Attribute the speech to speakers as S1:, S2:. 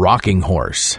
S1: Rocking Horse.